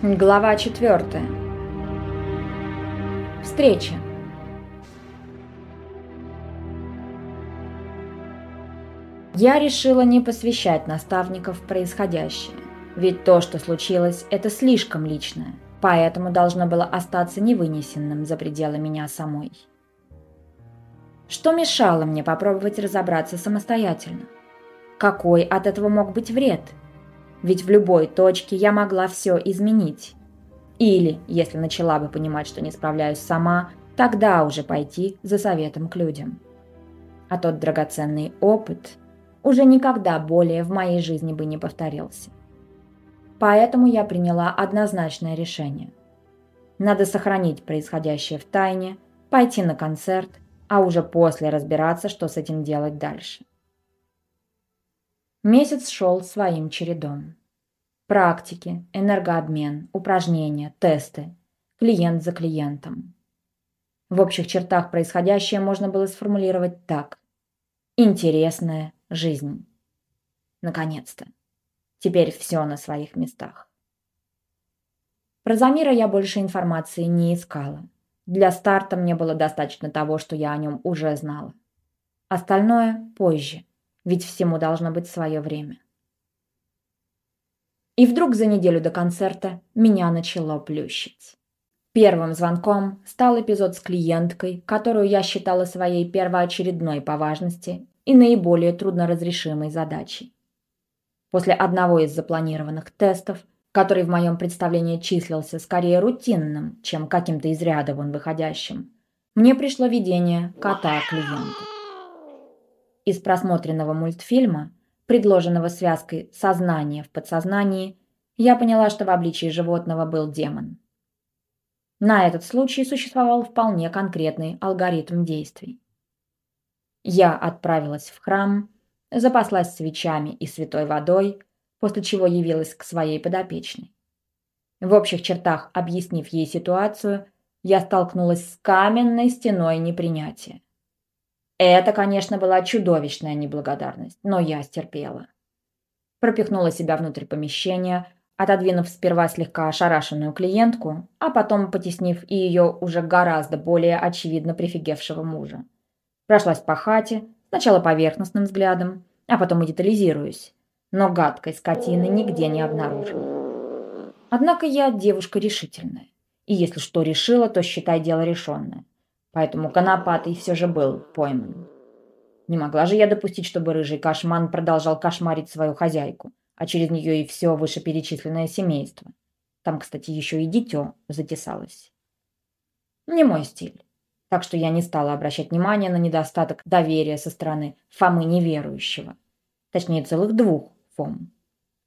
Глава 4. Встреча. Я решила не посвящать наставников в происходящее, ведь то, что случилось, это слишком личное, поэтому должно было остаться невынесенным за пределы меня самой. Что мешало мне попробовать разобраться самостоятельно? Какой от этого мог быть вред – ведь в любой точке я могла все изменить. Или, если начала бы понимать, что не справляюсь сама, тогда уже пойти за советом к людям. А тот драгоценный опыт уже никогда более в моей жизни бы не повторился. Поэтому я приняла однозначное решение. Надо сохранить происходящее в тайне, пойти на концерт, а уже после разбираться, что с этим делать дальше. Месяц шел своим чередом. Практики, энергообмен, упражнения, тесты, клиент за клиентом. В общих чертах происходящее можно было сформулировать так. Интересная жизнь. Наконец-то. Теперь все на своих местах. Про Замира я больше информации не искала. Для старта мне было достаточно того, что я о нем уже знала. Остальное позже ведь всему должно быть свое время. И вдруг за неделю до концерта меня начало плющить. Первым звонком стал эпизод с клиенткой, которую я считала своей первоочередной по важности и наиболее трудноразрешимой задачей. После одного из запланированных тестов, который в моем представлении числился скорее рутинным, чем каким-то из ряда вон выходящим, мне пришло видение кота клиента. Из просмотренного мультфильма, предложенного связкой «Сознание в подсознании», я поняла, что в обличии животного был демон. На этот случай существовал вполне конкретный алгоритм действий. Я отправилась в храм, запаслась свечами и святой водой, после чего явилась к своей подопечной. В общих чертах объяснив ей ситуацию, я столкнулась с каменной стеной непринятия. Это, конечно, была чудовищная неблагодарность, но я стерпела. Пропихнула себя внутрь помещения, отодвинув сперва слегка ошарашенную клиентку, а потом потеснив и ее уже гораздо более очевидно прифигевшего мужа. Прошлась по хате, сначала поверхностным взглядом, а потом и детализируюсь, но гадкой скотины нигде не обнаружила. Однако я девушка решительная, и если что решила, то считай дело решенное поэтому Конопатый все же был пойман. Не могла же я допустить, чтобы рыжий кошман продолжал кошмарить свою хозяйку, а через нее и все вышеперечисленное семейство. Там, кстати, еще и дитё затесалось. Не мой стиль. Так что я не стала обращать внимания на недостаток доверия со стороны Фомы неверующего. Точнее, целых двух Фом.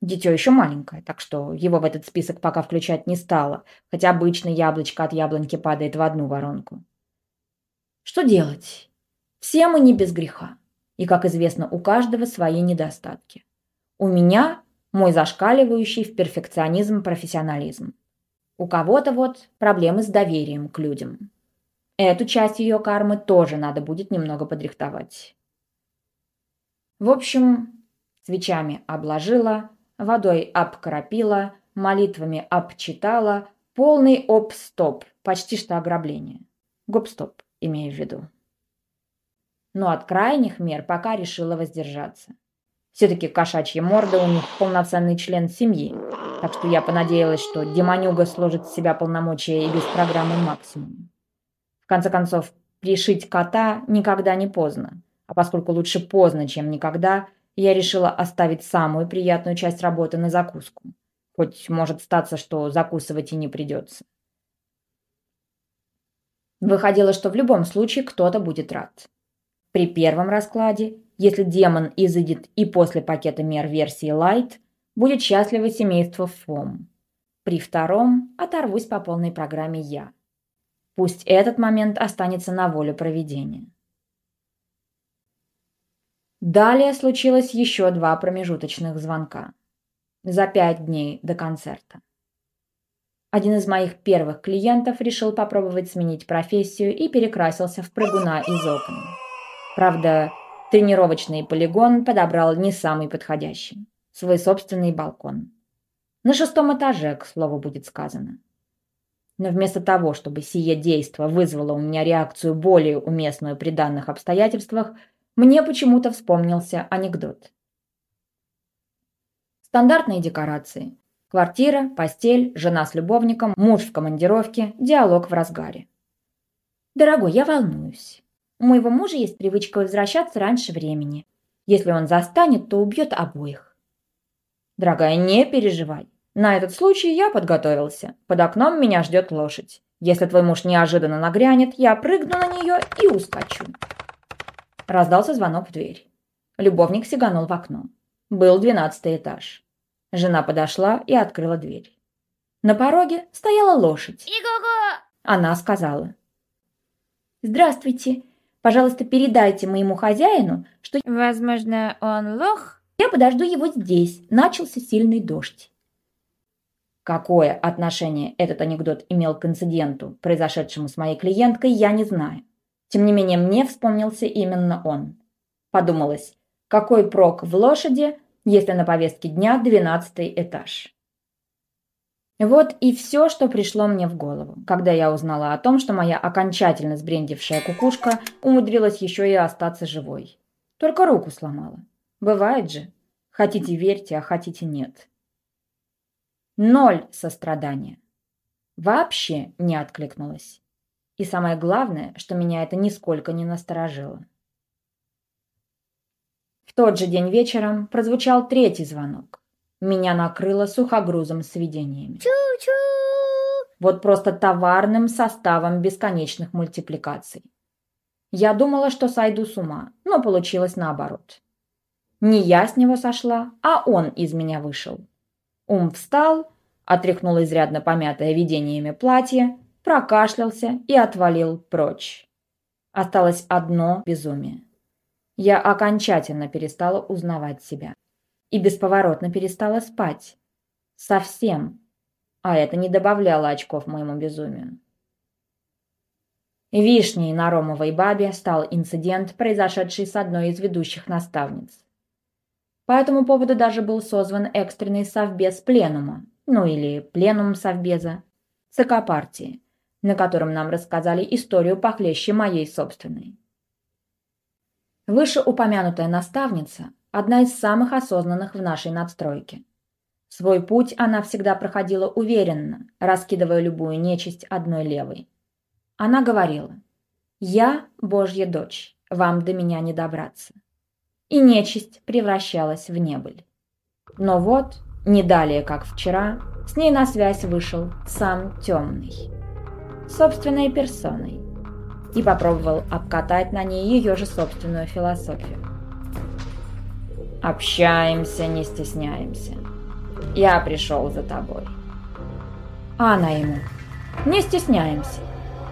Дитё еще маленькое, так что его в этот список пока включать не стала, хотя обычно яблочко от яблоньки падает в одну воронку. Что делать? Все мы не без греха. И, как известно, у каждого свои недостатки. У меня мой зашкаливающий в перфекционизм профессионализм. У кого-то вот проблемы с доверием к людям. Эту часть ее кармы тоже надо будет немного подрихтовать. В общем, свечами обложила, водой обкропила, молитвами обчитала, полный оп-стоп, почти что ограбление. Гоп-стоп имею в виду. Но от крайних мер пока решила воздержаться. Все-таки кошачья морда у них полноценный член семьи, так что я понадеялась, что демонюга сложит с себя полномочия и без программы максимум. В конце концов, пришить кота никогда не поздно, а поскольку лучше поздно, чем никогда, я решила оставить самую приятную часть работы на закуску. Хоть может статься, что закусывать и не придется. Выходило, что в любом случае кто-то будет рад. При первом раскладе, если демон изыдет и после пакета мер версии Light, будет счастливо семейство ФОМ. При втором оторвусь по полной программе я. Пусть этот момент останется на волю проведения. Далее случилось еще два промежуточных звонка. За пять дней до концерта. Один из моих первых клиентов решил попробовать сменить профессию и перекрасился в прыгуна из окон. Правда, тренировочный полигон подобрал не самый подходящий. Свой собственный балкон. На шестом этаже, к слову, будет сказано. Но вместо того, чтобы сие действо вызвало у меня реакцию более уместную при данных обстоятельствах, мне почему-то вспомнился анекдот. Стандартные декорации. Квартира, постель, жена с любовником, муж в командировке, диалог в разгаре. «Дорогой, я волнуюсь. У моего мужа есть привычка возвращаться раньше времени. Если он застанет, то убьет обоих». «Дорогая, не переживай. На этот случай я подготовился. Под окном меня ждет лошадь. Если твой муж неожиданно нагрянет, я прыгну на нее и ускочу. Раздался звонок в дверь. Любовник сиганул в окно. Был двенадцатый этаж. Жена подошла и открыла дверь. На пороге стояла лошадь. Иго-го! Она сказала. «Здравствуйте. Пожалуйста, передайте моему хозяину, что, Возможно, он лох? я подожду его здесь. Начался сильный дождь. Какое отношение этот анекдот имел к инциденту, произошедшему с моей клиенткой, я не знаю. Тем не менее, мне вспомнился именно он. Подумалось, какой прок в лошади, если на повестке дня двенадцатый этаж? Вот и все, что пришло мне в голову, когда я узнала о том, что моя окончательно сбрендившая кукушка умудрилась еще и остаться живой. Только руку сломала. Бывает же. Хотите верьте, а хотите нет. Ноль сострадания. Вообще не откликнулась. И самое главное, что меня это нисколько не насторожило. В тот же день вечером прозвучал третий звонок. Меня накрыло сухогрузом с видениями. Чу-чу! Вот просто товарным составом бесконечных мультипликаций. Я думала, что сойду с ума, но получилось наоборот. Не я с него сошла, а он из меня вышел. Ум встал, отряхнул изрядно помятое видениями платье, прокашлялся и отвалил прочь. Осталось одно безумие. Я окончательно перестала узнавать себя. И бесповоротно перестала спать. Совсем. А это не добавляло очков моему безумию. Вишней на Ромовой бабе стал инцидент, произошедший с одной из ведущих наставниц. По этому поводу даже был созван экстренный совбез пленума, ну или пленум совбеза, ЦК партии, на котором нам рассказали историю похлеще моей собственной. Вышеупомянутая наставница – одна из самых осознанных в нашей надстройке. Свой путь она всегда проходила уверенно, раскидывая любую нечисть одной левой. Она говорила «Я – Божья дочь, вам до меня не добраться» и нечисть превращалась в небыль. Но вот, не далее как вчера, с ней на связь вышел сам темный, собственной персоной, и попробовал обкатать на ней ее же собственную философию. «Общаемся, не стесняемся. Я пришел за тобой». А она ему «Не стесняемся.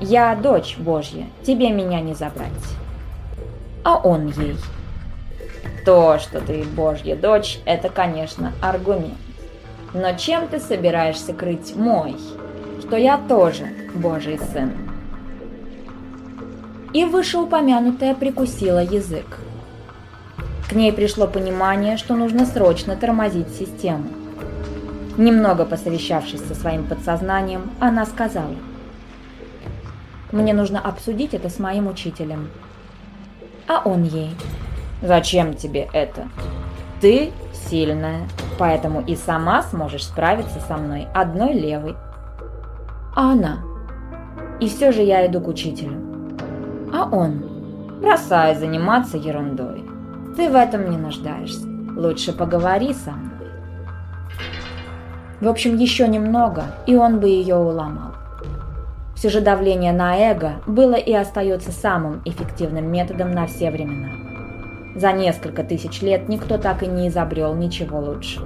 Я дочь Божья, тебе меня не забрать». А он ей – то, что ты божья дочь, это, конечно, аргумент. Но чем ты собираешься крыть мой, что я тоже божий сын? И вышеупомянутая прикусила язык. К ней пришло понимание, что нужно срочно тормозить систему. Немного посовещавшись со своим подсознанием, она сказала. «Мне нужно обсудить это с моим учителем». А он ей. Зачем тебе это? Ты сильная, поэтому и сама сможешь справиться со мной одной левой. А она? И все же я иду к учителю. А он? Бросай заниматься ерундой. Ты в этом не нуждаешься. Лучше поговори со мной. В общем, еще немного, и он бы ее уломал. Все же давление на эго было и остается самым эффективным методом на все времена. За несколько тысяч лет никто так и не изобрел ничего лучше.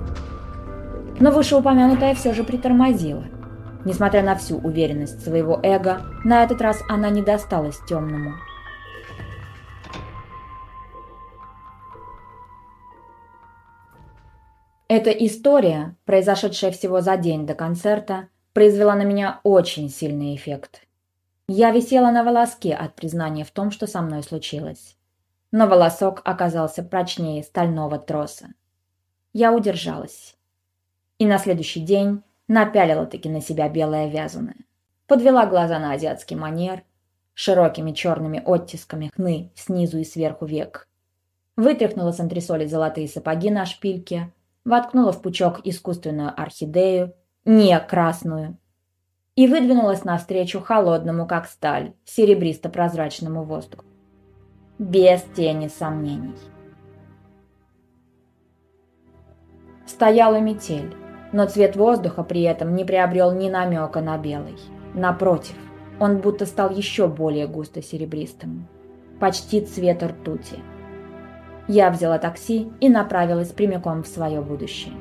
Но вышеупомянутая все же притормозила. Несмотря на всю уверенность своего эго, на этот раз она не досталась темному. Эта история, произошедшая всего за день до концерта, произвела на меня очень сильный эффект. Я висела на волоске от признания в том, что со мной случилось но волосок оказался прочнее стального троса. Я удержалась. И на следующий день напялила-таки на себя белое вязаное. Подвела глаза на азиатский манер, широкими черными оттисками хны снизу и сверху век. Вытряхнула с антресоли золотые сапоги на шпильке, воткнула в пучок искусственную орхидею, не красную, и выдвинулась навстречу холодному, как сталь, серебристо-прозрачному воздуху. Без тени сомнений. Стояла метель, но цвет воздуха при этом не приобрел ни намека на белый. Напротив, он будто стал еще более густо серебристым. Почти цвет ртути. Я взяла такси и направилась прямиком в свое будущее.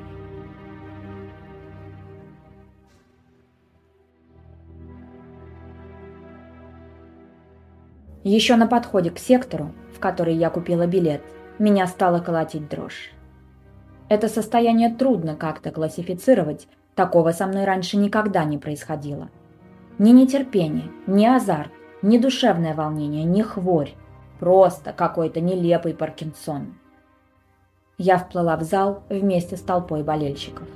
Еще на подходе к сектору, в который я купила билет, меня стало колотить дрожь. Это состояние трудно как-то классифицировать, такого со мной раньше никогда не происходило. Ни нетерпение, ни азарт, ни душевное волнение, ни хворь. Просто какой-то нелепый Паркинсон. Я вплыла в зал вместе с толпой болельщиков.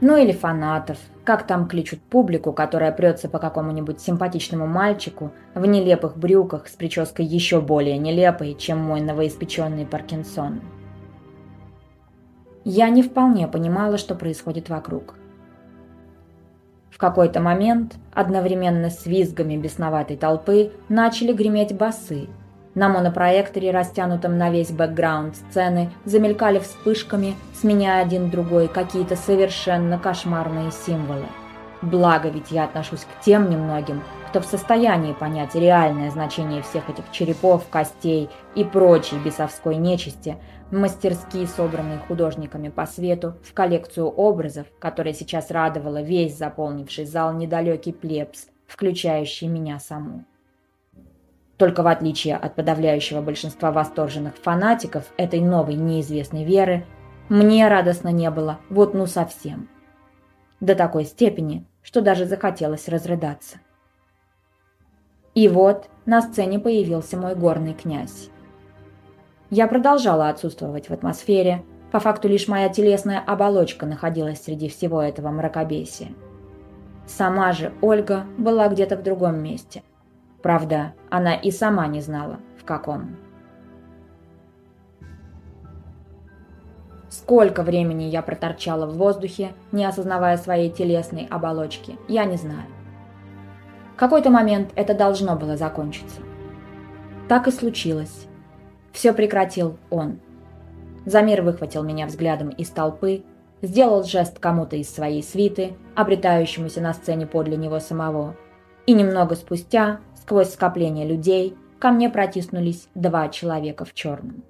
Ну или фанатов, как там кличут публику, которая прется по какому-нибудь симпатичному мальчику в нелепых брюках с прической еще более нелепой, чем мой новоиспеченный Паркинсон. Я не вполне понимала, что происходит вокруг какой-то момент одновременно с визгами бесноватой толпы начали греметь басы. На монопроекторе, растянутом на весь бэкграунд сцены, замелькали вспышками, сменяя один другой какие-то совершенно кошмарные символы. Благо ведь я отношусь к тем немногим, кто в состоянии понять реальное значение всех этих черепов, костей и прочей бесовской нечисти, мастерски собранные художниками по свету, в коллекцию образов, которая сейчас радовала весь заполнивший зал недалекий плебс, включающий меня саму. Только в отличие от подавляющего большинства восторженных фанатиков этой новой неизвестной веры, мне радостно не было вот ну совсем. До такой степени, что даже захотелось разрыдаться. И вот на сцене появился мой горный князь. Я продолжала отсутствовать в атмосфере, по факту лишь моя телесная оболочка находилась среди всего этого мракобесия. Сама же Ольга была где-то в другом месте. Правда, она и сама не знала, в каком. Сколько времени я проторчала в воздухе, не осознавая своей телесной оболочки, я не знаю какой-то момент это должно было закончиться. Так и случилось. Все прекратил он. Замир выхватил меня взглядом из толпы, сделал жест кому-то из своей свиты, обретающемуся на сцене подле него самого. И немного спустя, сквозь скопление людей, ко мне протиснулись два человека в черном.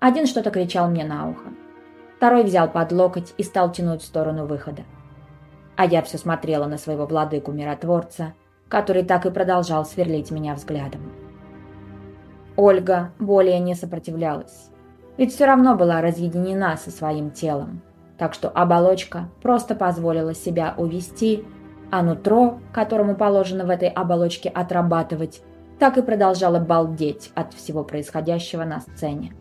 Один что-то кричал мне на ухо. Второй взял под локоть и стал тянуть в сторону выхода а я все смотрела на своего владыку-миротворца, который так и продолжал сверлить меня взглядом. Ольга более не сопротивлялась, ведь все равно была разъединена со своим телом, так что оболочка просто позволила себя увести, а нутро, которому положено в этой оболочке отрабатывать, так и продолжала балдеть от всего происходящего на сцене.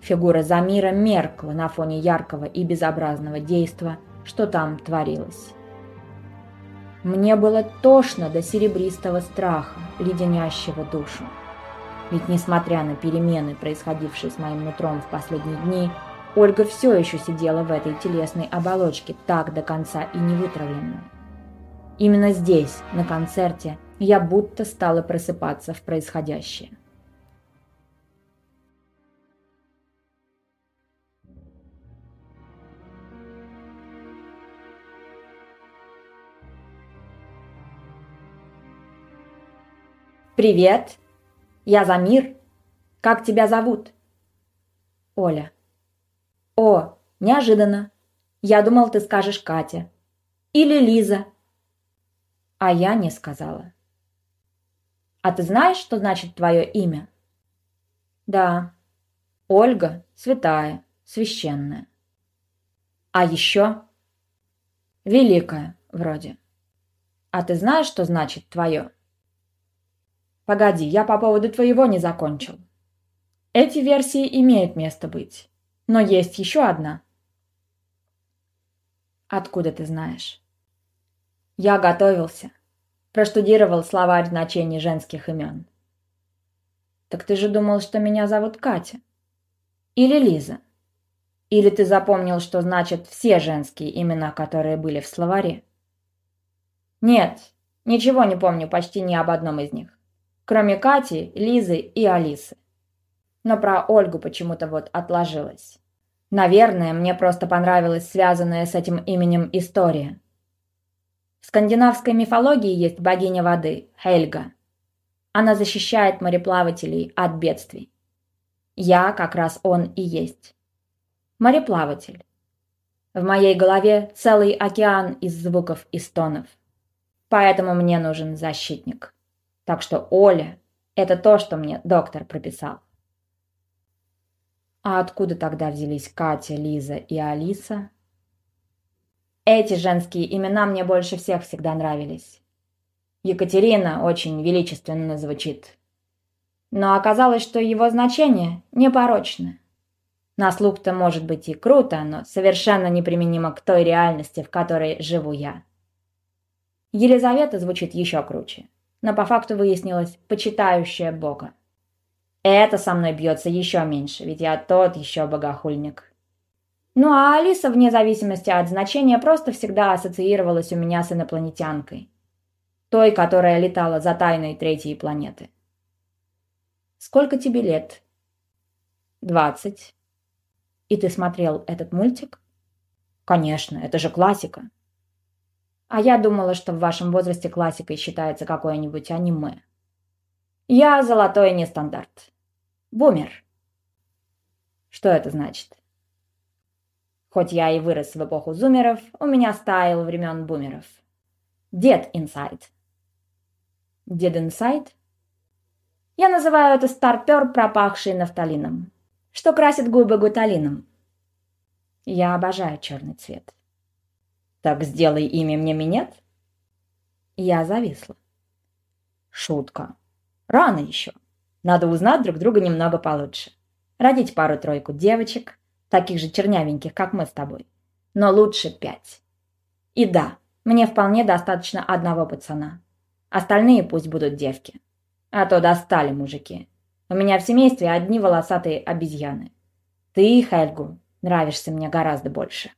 Фигура Замира меркла на фоне яркого и безобразного действа – что там творилось. Мне было тошно до серебристого страха, леденящего душу. Ведь несмотря на перемены, происходившие с моим нутром в последние дни, Ольга все еще сидела в этой телесной оболочке, так до конца и не вытравленная. Именно здесь, на концерте, я будто стала просыпаться в происходящее. «Привет! Я Замир. Как тебя зовут?» «Оля». «О, неожиданно. Я думал, ты скажешь Катя. Или Лиза». А я не сказала. «А ты знаешь, что значит твое имя?» «Да. Ольга святая, священная. А еще?» «Великая, вроде. А ты знаешь, что значит твое?» Погоди, я по поводу твоего не закончил. Эти версии имеют место быть. Но есть еще одна. Откуда ты знаешь? Я готовился. Проштудировал словарь значений женских имен. Так ты же думал, что меня зовут Катя? Или Лиза? Или ты запомнил, что значат все женские имена, которые были в словаре? Нет, ничего не помню почти ни об одном из них. Кроме Кати, Лизы и Алисы. Но про Ольгу почему-то вот отложилось. Наверное, мне просто понравилась связанная с этим именем история. В скандинавской мифологии есть богиня воды, Хельга. Она защищает мореплавателей от бедствий. Я как раз он и есть. Мореплаватель. В моей голове целый океан из звуков и стонов. Поэтому мне нужен защитник. Так что Оля – это то, что мне доктор прописал. А откуда тогда взялись Катя, Лиза и Алиса? Эти женские имена мне больше всех всегда нравились. Екатерина очень величественно звучит. Но оказалось, что его значение непорочно. На слух-то может быть и круто, но совершенно неприменимо к той реальности, в которой живу я. Елизавета звучит еще круче, но по факту выяснилось почитающая Бога. Это со мной бьется еще меньше, ведь я тот еще богохульник. Ну а Алиса, вне зависимости от значения, просто всегда ассоциировалась у меня с инопланетянкой. Той, которая летала за тайной третьей планеты. Сколько тебе лет? Двадцать. И ты смотрел этот мультик? Конечно, это же классика. А я думала, что в вашем возрасте классикой считается какое-нибудь аниме. Я золотой нестандарт. Бумер. Что это значит? Хоть я и вырос в эпоху зумеров, у меня стайл времен бумеров. Дед инсайд. Дед инсайд? Я называю это старпер, пропахший нафталином, что красит губы гуталином. Я обожаю черный цвет. Так сделай имя мне минет? Я зависла. Шутка. Рано еще. Надо узнать друг друга немного получше. Родить пару-тройку девочек, таких же чернявеньких, как мы с тобой. Но лучше пять. И да, мне вполне достаточно одного пацана. Остальные пусть будут девки. А то достали мужики. У меня в семействе одни волосатые обезьяны. Ты, Хельгу, нравишься мне гораздо больше.